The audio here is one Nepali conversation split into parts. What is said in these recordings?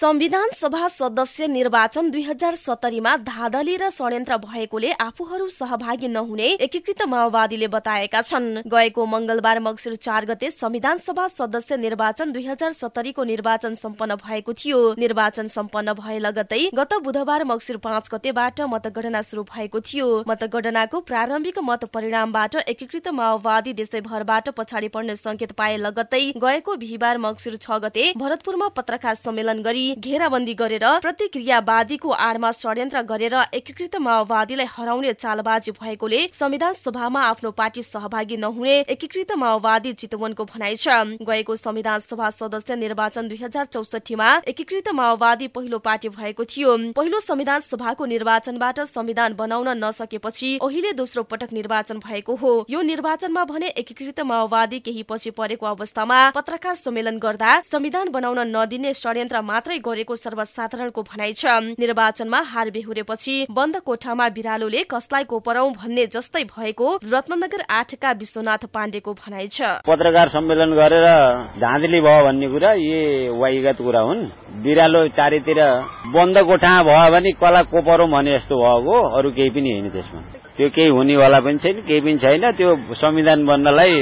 संविधान सभा सदस्य निर्वाचन दुई हजार सत्तरीमा धाँधली र षड्यन्त्र भएकोले आफूहरू सहभागी नहुने एकीकृत माओवादीले बताएका छन्। गएको मंगलबार मक्सिर चार गते संविधान सभा सदस्य निर्वाचन दुई हजार सत्तरीको निर्वाचन सम्पन्न भएको थियो। निर्वाचन सम्पन्न भए लगतै गत बुधबार मक्सिर पाँच गतेबाट मतगणना शुरू भएको थियो। मतगणनाको प्रारम्भिक मत परिणामबाट एकीकृत माओवादी देशैभरबाट पछाडि पर्ने संकेत पाए लगतै गएको बिहिबार मक्सिर छ गते भरतपुरमा पत्रकार सम्मेलन गरी घेराबन्दी गरेर प्रतिक्रियावादीको आडमा षड्यन्त्र गरेर एकीकृत माओवादीलाई हराउने चालबाजी भएकोले संविधान सभामा आफ्नो पार्टी सहभागी नहुने एकीकृत माओवादी चितवनको भनाइ छ। गएको संविधान सभा सदस्य निर्वाचन दुई हजार चौसठीमा एकीकृत माओवादी पहिलो पार्टी भएको थियो। पहिलो संविधान सभाको निर्वाचनबाट संविधान बनाउन नसकेपछि अहिले दोस्रो पटक निर्वाचन भएको हो। यो निर्वाचनमा भने एकीकृत माओवादी केही पछि परेको अवस्थामा पत्रकार सम्मेलन गर्दा संविधान बनाउन नदिने षड्यन्त्र मात्रै गरेको सर्वसाधारणको भनाइ छ। निर्वाचनमा हार बेहोरेपछि बन्द कोठामा बिरालोले कसलाई कोपरौ भन्ने जस्तै भएको रत्नगर आठका विश्वनाथ पाण्डेको भनाइ छ। पत्रकार सम्मेलन गरेर झाँझली भयो भन्ने कुरा यी वाइगत कुरा हुन्। बिरालो चारैतिर बन्द कोठामा भयो भने कसलाई कोपरौँ भने जस्तो भएको अरू केही पनि होइन त्यसमा। त्यो केही हुनेवाला पनि छैन केही पनि छैन। त्यो संविधान बन्नलाई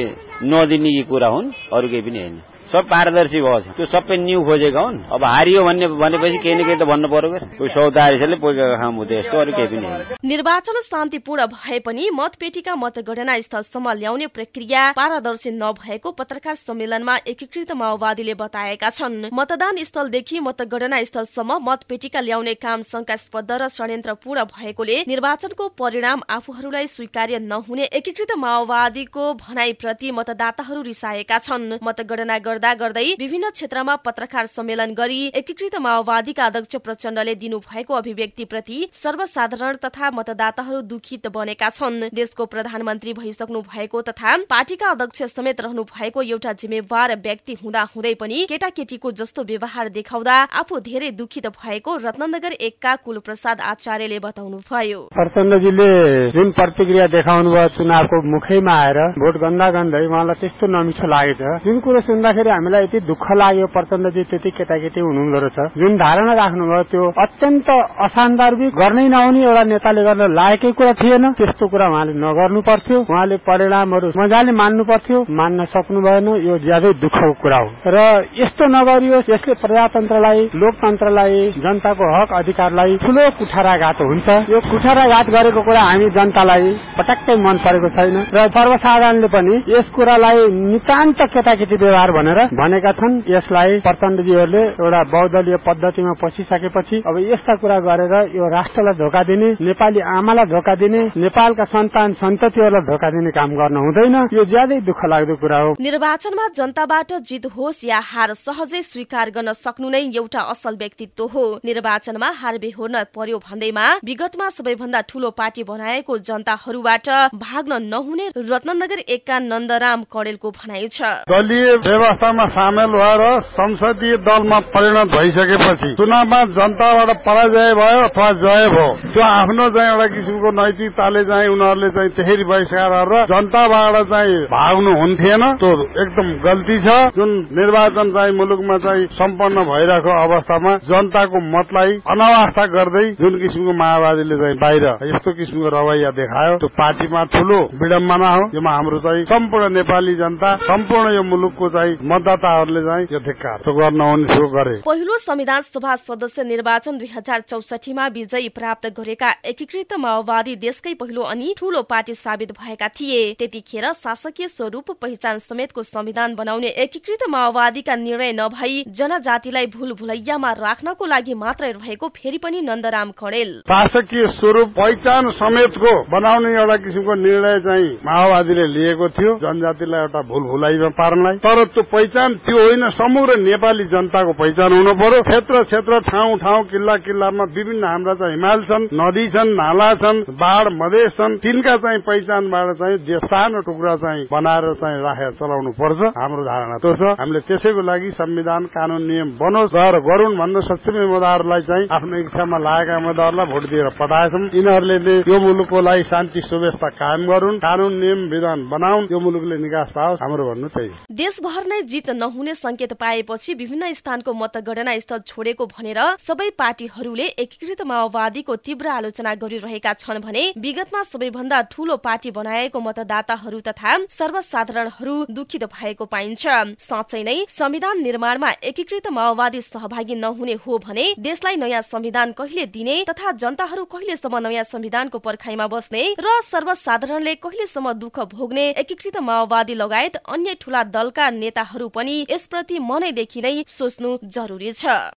नदिने कुरा हुन्। अरू केही पनि होइन। सब पारदर्शी भएको त्यो सबै न्यू खोजेका हुन् अब हारियो भन्ने भनेपछि केही न केही त भन्नु पर्यो सौदारिसले पोकेको खाम हुँदै यस्तो अरू केही पनि निर्वाचन शान्तिपूर्ण भए पनि मतपेटीका मतगणना स्थलसम्म ल्याउने प्रक्रिया पारदर्शी नभएको पत्रकार सम्मेलनमा एकीकृत माओवादीले बताएका छन्। मतदान स्थलदेखि मतगणना स्थलसम्म मतपेटीका ल्याउने काम शंकास्पद र षड्यन्त्रपूर्ण भएकोले निर्वाचनको परिणाम आफूहरूलाई स्वीकार्य नहुने एकीकृत माओवादीको भनाइप्रति मतदाताहरू रिसाएका छन्। मतगणना गर्दा गर्दै विभिन्न क्षेत्रमा पत्रकार सम्मेलन गरी एकीकृत माओवादीका अध्यक्ष प्रचण्डले दिनुभएको अभिव्यक्तिप्रति सर्वसाधारण तथा मतदाताहरू दुखित बनेका छन्। देशको प्रधानमन्त्री भइसक्नु भएको तथा पार्टीका अध्यक्ष समेत रहनु भएको एउटा जिम्मेवार व्यक्ति हुँदा हुँदै पनि केटाकेटीको जस्तो व्यवहार देखाउँदा आफू धेरै दुखित भएको रत्नगर एकका कुलप्रसाद आचार्यले बताउनु भयो प्रचण्डजीले जुन प्रतिक्रिया देखाउनु भयो चुनावको मुखैमा आएर भोट गन्दा गन्दै उहाँलाई त्यस्तो नमिठो लागेछ जुन कुरो सुन्दाखेरि हामीलाई यति दुःख लाग्यो प्रचण्डजी त्यति केटाकेटी हुनुहुँदो रहेछ। जुन धारणा राख्नुभयो त्यो अत्यन्त असान्दर्भिक गर्नै नहुने एउटा नेताले गर्न लायकै कुरा थिएन। त्यस्तो कुरा उहाँले नगर्नु पर्थ्यो। उहाँले परिणामहरू मजाले मान्नु पर्थ्यो। मान्न सक्नु भएन। यो ज्यादै दुःखको कुरा हो। र यस्तो नगरियोस् यसले प्रजातन्त्रलाई लोकतन्त्रलाई जनताको हक अधिकारलाई ठुलो कुठाराघात हुन्छ। यो कुठाराघात गरेको कुरा हामी जनतालाई पटक्कै मन परेको छैन। र सर्वसाधारणले पनि यस कुरालाई नितान्त केटाकेटी व्यवहार भनेर भनेका छन्। यसलाई प्रचण्डजीहरूले एउटा बहुदलीय पद्धतिमा पसिसकेपछि अब यस्ता कुरा गरेर यो राष्ट्रलाई धोका दिने नेपाली आमालाई धोका दिने नेपालका सन्तान सन्ततिहरूलाई धोका दिने काम गर्न हुँदैन। यो ज्यादै दुःख लाग्दो कुरा हो। निर्वाचनमा जनताबाट जित होस् या हार सहजै स्वीकार गर्न सक्नु नै एउटा असल व्यक्तित्व हो। निर्वाचनमा हार बेहोर्न पर्यो भन्दैमा विगतमा सबैभन्दा ठूलो पार्टी बनाएको जनताहरूबाट भाग्न नहुने रत्नगर एकका नन्दराम कडेलको भनाइ छ। दलीय व्यवस्थामा सामेल भएर संसदीय दलमा परिणत भइसकेपछि चुनावमा जनताबाट पराजय भयो अथवा जय भयो त्यो आफ्नो चाहिँ एउटा किसिमको नैतिकताले चाहिँ उनीहरूले चाहिँ त्यसरी बहिष्कार गरेर जनताबाट चाहिँ भाग्नु हुन्थेन। त्यो एकदम गल्ती छ। जुन निर्वाचन चाहिँ मुलुकमा चाहिँ सम्पन्न भइरहेको अवस्थामा जनताको मतलाई अनवस्था गर्दै जुन किसिमको माओवादीले चाहिँ बाहिर यस्तो किसिमको रवैया देखायो त्यो पार्टीमा ठूलो विडम्बना हो। यसमा हाम्रो चाहिँ सम्पूर्ण नेपाली जनता सम्पूर्ण यो मुलुकको चाहिँ मतदाताहरूले चाहिँ यो धिक्कार गर्न हुने गरे। पहिलो संविधान सभा सदस्य निर्वाचन दुई हजार चौसठीमा विजयी प्राप्त गरेका एकीकृत माओवादी देशकै पहिलो अनि ठूलो पार्टी साबित भएका थिए। त्यतिखेर शासकीय स्वरूप पहिचान समेतको संविधान बनाउने एकीकृत माओवादीका निर्णय नभई जनजातिलाई भूल भुलैयामा राख्नको लागि मात्रै रहेको फेरि पनि नन्दराम कणेल शासकीय स्वरूप पहिचान समेतको बनाउने एउटा किसिमको निर्णय चाहिँ माओवादीले लिएको थियो। जनजातिलाई एउटा भूल भुलाइमा पार्नलाई। तर त्यो पहिचान त्यो होइन समग्र नेपाली जनताको पहिचान हुनु पर्यो। क्षेत्र क्षेत्र ठाउँ ठाउँ किल्ला किल्लामा विभिन्न हाम्रा चाहिँ हिमाल छन् नदी छन् नाला छन् बाढ मधेस छन्। तिनका चाहिँ पहिचानबाट चाहिँ जे सानो टुक्रा चाहिँ बनाएर चाहिँ राखेर चलाउनु पर्छ। हाम्रो धारणा त्यो छ। हामीले त्यसैको लागि संविधान कानून नियम बनोस्। र गरून् भन्दा सक्षम उम्मेद्वारलाई चाहिँ आफ्नो इच्छामा लागेका उम्मेद्वारलाई भोट दिएर पठाएछौँ। यिनीहरूले यो मुलुकको लागि शान्ति सुव्यवस्था कायम गरून्। कानून नियम विधान बनाउन्। यो मुलुकले निकास पाओस्। हाम्रो भन्नु त्यही देशभर नै जित नहुने संकेत पाएपछि विभिन्न स्थानको मतगणना स्थल छोडेको भनेर सबै पार्टीहरूले एकीकृत माओवादीको तीव्र आलोचना गरिरहेका छन् भने विगतमा सबैभन्दा ठूलो पार्टी बनाएको मतदाताहरू तथा सर्वसाधारणहरू दुखित भएको पाइन्छ। साँच्चै नै संविधान निर्माणमा एकीकृत माओवादी सहभागी नहुने हो भने देशलाई नयाँ संविधान कहिले दिने तथा जनताहरू कहिलेसम्म नयाँ संविधानको पर्खाइमा बस्ने र सर्वसाधारणले कहिलेसम्म दुःख भोग्ने एकीकृत माओवादी लगायत अन्य ठूला दलका नेताहरू पनि यसप्रति मनैदेखि नै सोच्नु जरुरी छ।